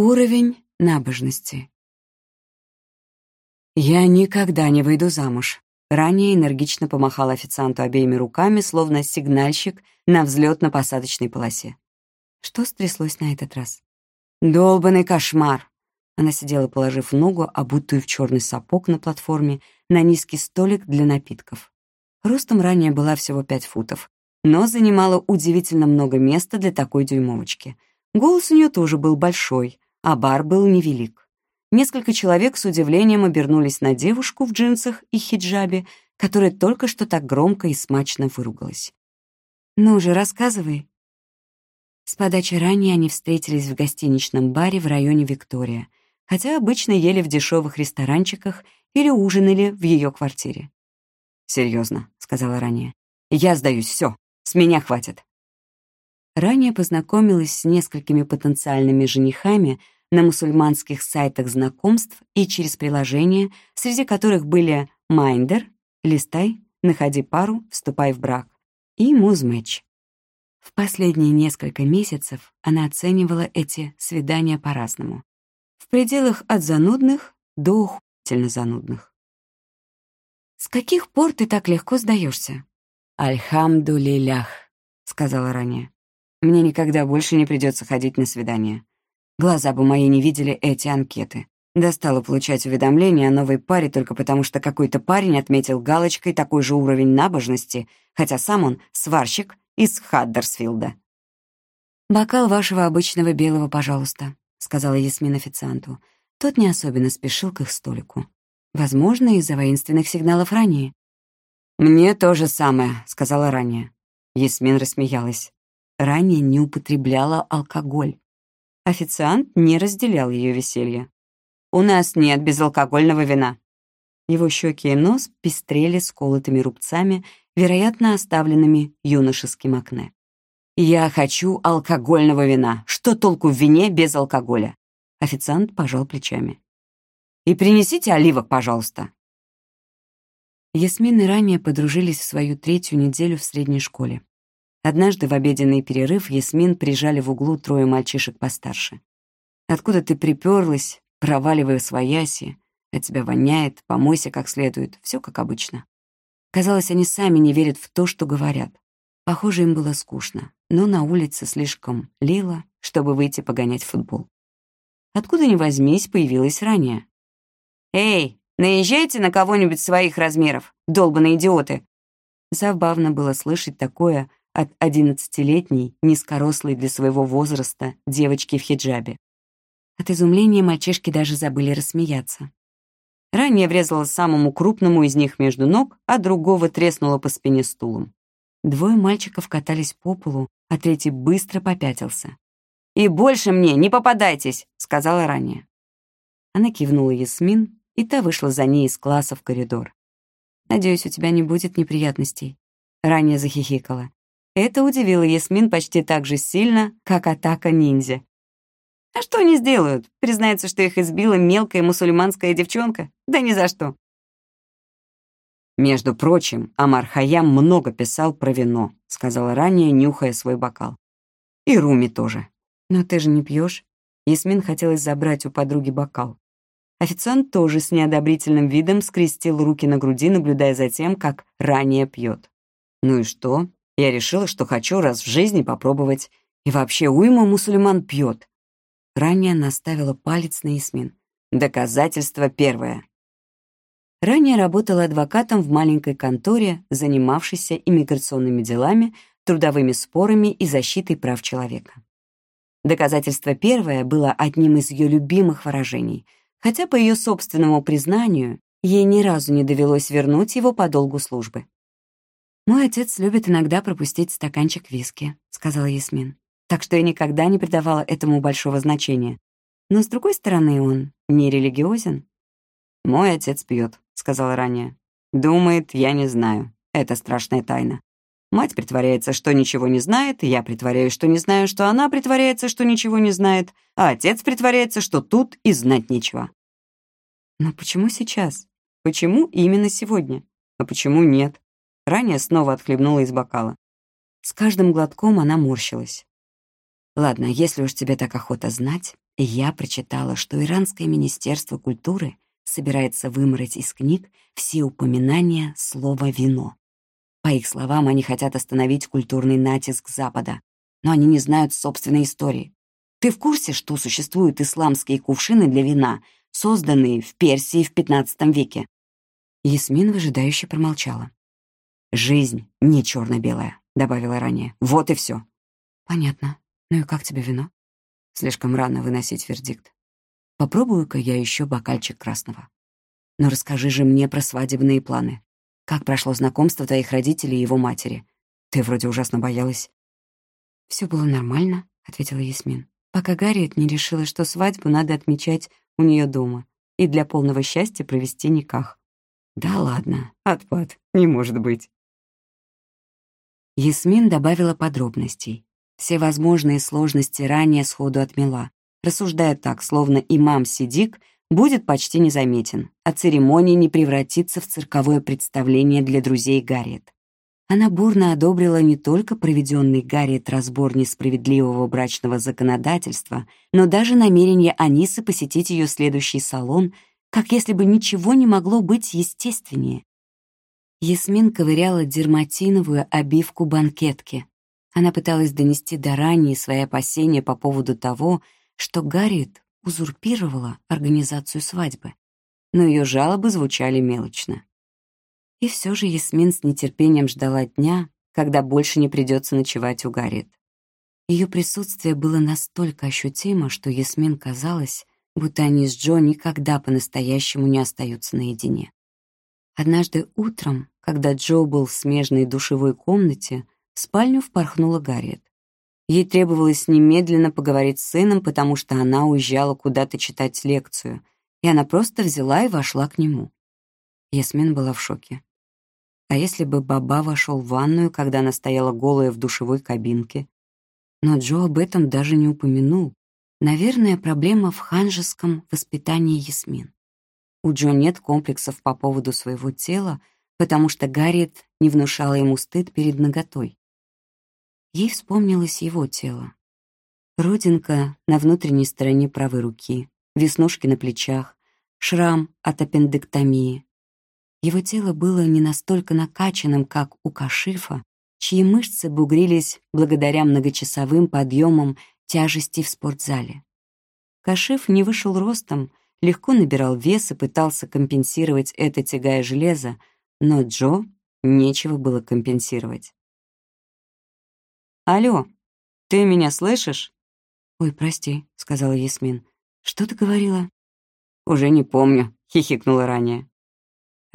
Уровень набожности. «Я никогда не выйду замуж», — ранее энергично помахал официанту обеими руками, словно сигнальщик на взлетно-посадочной полосе. Что стряслось на этот раз? «Долбанный кошмар!» Она сидела, положив ногу, обутую в черный сапог на платформе, на низкий столик для напитков. Ростом ранее была всего пять футов, но занимала удивительно много места для такой дюймовочки. Голос у нее тоже был большой, а бар был невелик. Несколько человек с удивлением обернулись на девушку в джинсах и хиджабе, которая только что так громко и смачно выругалась. «Ну же, рассказывай». С подачи ранее они встретились в гостиничном баре в районе Виктория, хотя обычно ели в дешевых ресторанчиках или ужинали в ее квартире. «Серьезно», — сказала ранее. «Я сдаюсь, все, с меня хватит». Ранее познакомилась с несколькими потенциальными женихами на мусульманских сайтах знакомств и через приложения, среди которых были Minder, Листай, Находи пару, Вступай в брак и Muzmatch. В последние несколько месяцев она оценивала эти свидания по-разному. В пределах от занудных до ухудительно занудных. «С каких пор ты так легко сдаешься? «Альхамдулилях», — сказала ранее. Мне никогда больше не придется ходить на свидания. Глаза бы мои не видели эти анкеты. Достало получать уведомления о новой паре только потому, что какой-то парень отметил галочкой такой же уровень набожности, хотя сам он сварщик из Хаддерсфилда. «Бокал вашего обычного белого, пожалуйста», — сказала Ясмин официанту. Тот не особенно спешил к их столику. Возможно, из-за воинственных сигналов ранее. «Мне то же самое», — сказала ранее. Ясмин рассмеялась ранее не употребляла алкоголь. Официант не разделял ее веселье. «У нас нет безалкогольного вина». Его щеки и нос пестрели сколотыми рубцами, вероятно, оставленными юношеским акне. «Я хочу алкогольного вина. Что толку в вине без алкоголя?» Официант пожал плечами. «И принесите оливок, пожалуйста». Ясмин и ранее подружились в свою третью неделю в средней школе. Однажды в обеденный перерыв Ясмин прижали в углу трое мальчишек постарше. «Откуда ты приперлась, проваливая свояси? От тебя воняет, помойся как следует, все как обычно». Казалось, они сами не верят в то, что говорят. Похоже, им было скучно, но на улице слишком лило, чтобы выйти погонять футбол. Откуда ни возьмись, появилась ранее. «Эй, наезжайте на кого-нибудь своих размеров, долбаные идиоты!» Забавно было слышать такое от одиннадцатилетней, низкорослой для своего возраста девочки в хиджабе. От изумления мальчишки даже забыли рассмеяться. Ранее врезала самому крупному из них между ног, а другого треснула по спине стулом. Двое мальчиков катались по полу, а третий быстро попятился. «И больше мне не попадайтесь!» — сказала ранее. Она кивнула Ясмин, и та вышла за ней из класса в коридор. «Надеюсь, у тебя не будет неприятностей». Ранее захихикала. Это удивило Ясмин почти так же сильно, как атака ниндзя. А что они сделают? Признаются, что их избила мелкая мусульманская девчонка? Да ни за что. «Между прочим, Амар Хаям много писал про вино», — сказала ранее, нюхая свой бокал. «И Руми тоже». «Но ты же не пьешь. Ясмин хотелось забрать у подруги бокал. Официант тоже с неодобрительным видом скрестил руки на груди, наблюдая за тем, как ранее пьет. «Ну и что? Я решила, что хочу раз в жизни попробовать. И вообще уйма мусульман пьет. Ранее наставила палец на Ясмин. Доказательство первое. Ранее работала адвокатом в маленькой конторе, занимавшейся иммиграционными делами, трудовыми спорами и защитой прав человека. Доказательство первое было одним из ее любимых выражений, хотя, по ее собственному признанию, ей ни разу не довелось вернуть его по долгу службы. «Мой отец любит иногда пропустить стаканчик виски», — сказала Ясмин. «Так что я никогда не придавала этому большого значения. Но, с другой стороны, он не религиозен». «Мой отец пьет», — сказала ранее. «Думает, я не знаю. Это страшная тайна. Мать притворяется, что ничего не знает, я притворяюсь, что не знаю, что она притворяется, что ничего не знает, а отец притворяется, что тут и знать нечего». «Но почему сейчас? Почему именно сегодня? А почему нет?» Ранее снова отхлебнула из бокала. С каждым глотком она морщилась. «Ладно, если уж тебе так охота знать, Я прочитала, что Иранское министерство культуры собирается вымороть из книг все упоминания слова «вино». По их словам, они хотят остановить культурный натиск Запада, но они не знают собственной истории. Ты в курсе, что существуют исламские кувшины для вина, созданные в Персии в XV веке? Ясмин выжидающе промолчала. «Жизнь не черно-белая», — добавила ранее. «Вот и все». «Понятно. Ну и как тебе вино?» Слишком рано выносить вердикт. Попробую-ка я еще бокальчик красного. Но расскажи же мне про свадебные планы. Как прошло знакомство твоих родителей и его матери? Ты вроде ужасно боялась. Все было нормально, ответила Ясмин. Пока Гарриет не решила, что свадьбу надо отмечать у нее дома и для полного счастья провести никах. Да ладно, отпад, не может быть. Ясмин добавила подробностей. Все возможные сложности ранее сходу отмела, рассуждая так, словно имам Сидик будет почти незаметен, а церемония не превратится в цирковое представление для друзей Гарриет. Она бурно одобрила не только проведенный Гарриет разбор несправедливого брачного законодательства, но даже намерение Анисы посетить ее следующий салон, как если бы ничего не могло быть естественнее. Ясмин ковыряла дерматиновую обивку банкетки, она пыталась донести до ранее свои опасения по поводу того, что Гарриет узурпировала организацию свадьбы, но ее жалобы звучали мелочно. И все же Ясмин с нетерпением ждала дня, когда больше не придется ночевать у Гарриет. Ее присутствие было настолько ощутимо, что Ясмин казалось, будто они с Джо никогда по-настоящему не остаются наедине. Однажды утром, когда Джо был в смежной душевой комнате, в спальню впорхнула Гарриет. Ей требовалось немедленно поговорить с сыном, потому что она уезжала куда-то читать лекцию, и она просто взяла и вошла к нему. Ясмин была в шоке. А если бы Баба вошел в ванную, когда она стояла голая в душевой кабинке? Но Джо об этом даже не упомянул. Наверное, проблема в ханжеском воспитании Ясмин. У Джо нет комплексов по поводу своего тела, потому что Гарриет не внушала ему стыд перед наготой. Ей вспомнилось его тело. Родинка на внутренней стороне правой руки, веснушки на плечах, шрам от аппендэктомии. Его тело было не настолько накачанным, как у Кашифа, чьи мышцы бугрились благодаря многочасовым подъемам тяжести в спортзале. Кашиф не вышел ростом, легко набирал вес и пытался компенсировать это тягая железо, но Джо нечего было компенсировать. «Алло, ты меня слышишь?» «Ой, прости», — сказала Ясмин. «Что ты говорила?» «Уже не помню», — хихикнула ранее.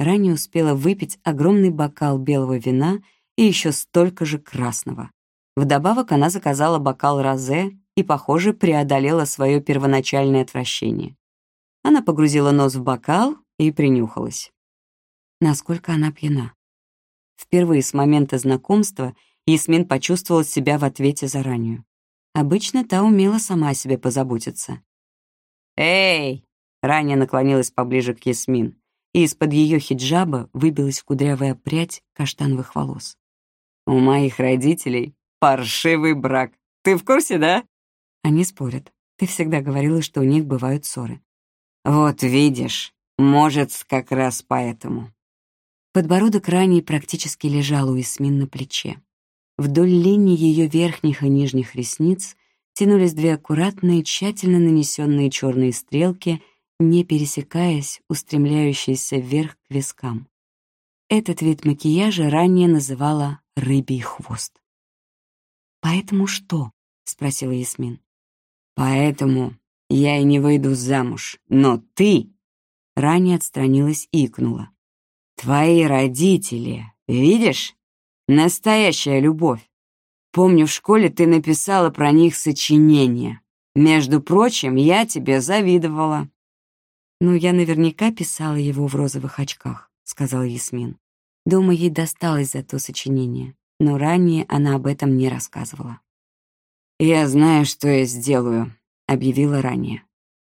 Ранее успела выпить огромный бокал белого вина и еще столько же красного. Вдобавок она заказала бокал розе и, похоже, преодолела свое первоначальное отвращение. Она погрузила нос в бокал и принюхалась. Насколько она пьяна. Впервые с момента знакомства Ясмин почувствовала себя в ответе за раннюю. Обычно та умела сама о себе позаботиться. «Эй!» — ранее наклонилась поближе к Ясмин, и из-под ее хиджаба выбилась кудрявая прядь каштановых волос. «У моих родителей паршивый брак. Ты в курсе, да?» Они спорят. Ты всегда говорила, что у них бывают ссоры. «Вот видишь, может, как раз поэтому». Подбородок ранее практически лежал у Ясмин на плече. Вдоль линии ее верхних и нижних ресниц тянулись две аккуратные, тщательно нанесенные черные стрелки, не пересекаясь, устремляющиеся вверх к вискам. Этот вид макияжа ранее называла «рыбий хвост». «Поэтому что?» — спросила Ясмин. «Поэтому я и не выйду замуж, но ты...» Ранее отстранилась и икнула. «Твои родители, видишь? Настоящая любовь. Помню, в школе ты написала про них сочинение. Между прочим, я тебе завидовала». «Ну, я наверняка писала его в розовых очках», — сказала Ясмин. Дома ей досталось за то сочинение, но ранее она об этом не рассказывала. «Я знаю, что я сделаю», — объявила ранее.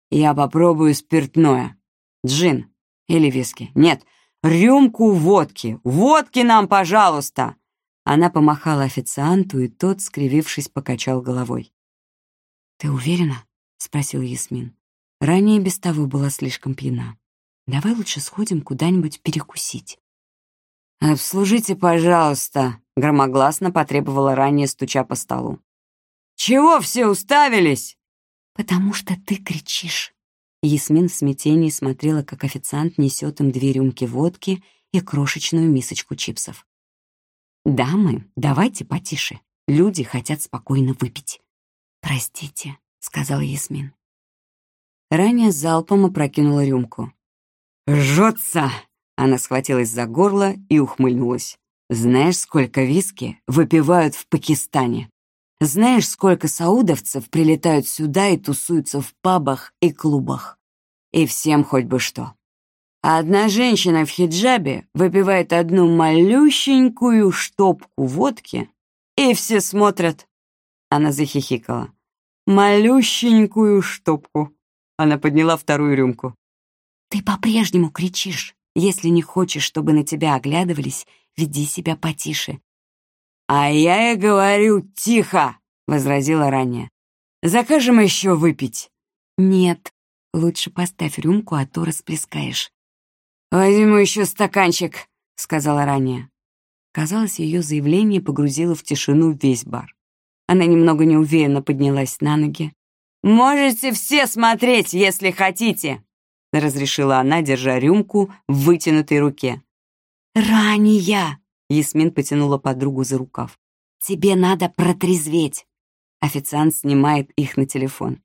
«Я попробую спиртное. Джин или виски. Нет, рюмку водки. Водки нам, пожалуйста!» Она помахала официанту, и тот, скривившись, покачал головой. «Ты уверена?» — спросил Ясмин. Ранее без того была слишком пьяна. «Давай лучше сходим куда-нибудь перекусить». «Обслужите, пожалуйста», — громогласно потребовала ранее, стуча по столу. «Чего все уставились?» «Потому что ты кричишь». Ясмин в смятении смотрела, как официант несет им две рюмки водки и крошечную мисочку чипсов. «Дамы, давайте потише. Люди хотят спокойно выпить». «Простите», — сказала Ясмин. Ранее залпом опрокинула рюмку. «Жжется!» Она схватилась за горло и ухмыльнулась. «Знаешь, сколько виски выпивают в Пакистане? Знаешь, сколько саудовцев прилетают сюда и тусуются в пабах и клубах? И всем хоть бы что. А одна женщина в хиджабе выпивает одну малющенькую штопку водки, и все смотрят». Она захихикала. «Малющенькую штопку». Она подняла вторую рюмку. «Ты по-прежнему кричишь. Если не хочешь, чтобы на тебя оглядывались, веди себя потише». «А я и говорю, тихо!» — возразила ранее. «Закажем еще выпить». «Нет, лучше поставь рюмку, а то расплескаешь». «Возьму еще стаканчик», — сказала ранее. Казалось, ее заявление погрузило в тишину весь бар. Она немного неуверенно поднялась на ноги. «Можете все смотреть, если хотите», — разрешила она, держа рюмку в вытянутой руке. «Рания!» — Ясмин потянула подругу за рукав. «Тебе надо протрезветь!» Официант снимает их на телефон.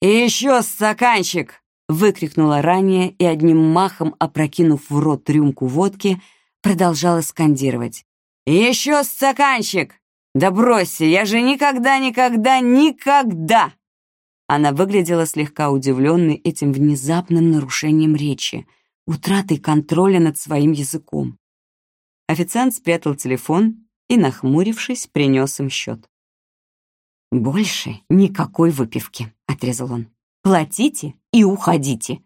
«И еще стаканчик!» — выкрикнула ранее и одним махом, опрокинув в рот рюмку водки, продолжала скандировать. «Еще стаканчик! Да бросьте, я же никогда, никогда, никогда!» Она выглядела слегка удивленной этим внезапным нарушением речи, утратой контроля над своим языком. Официант спрятал телефон и, нахмурившись, принес им счет. «Больше никакой выпивки», — отрезал он. «Платите и уходите».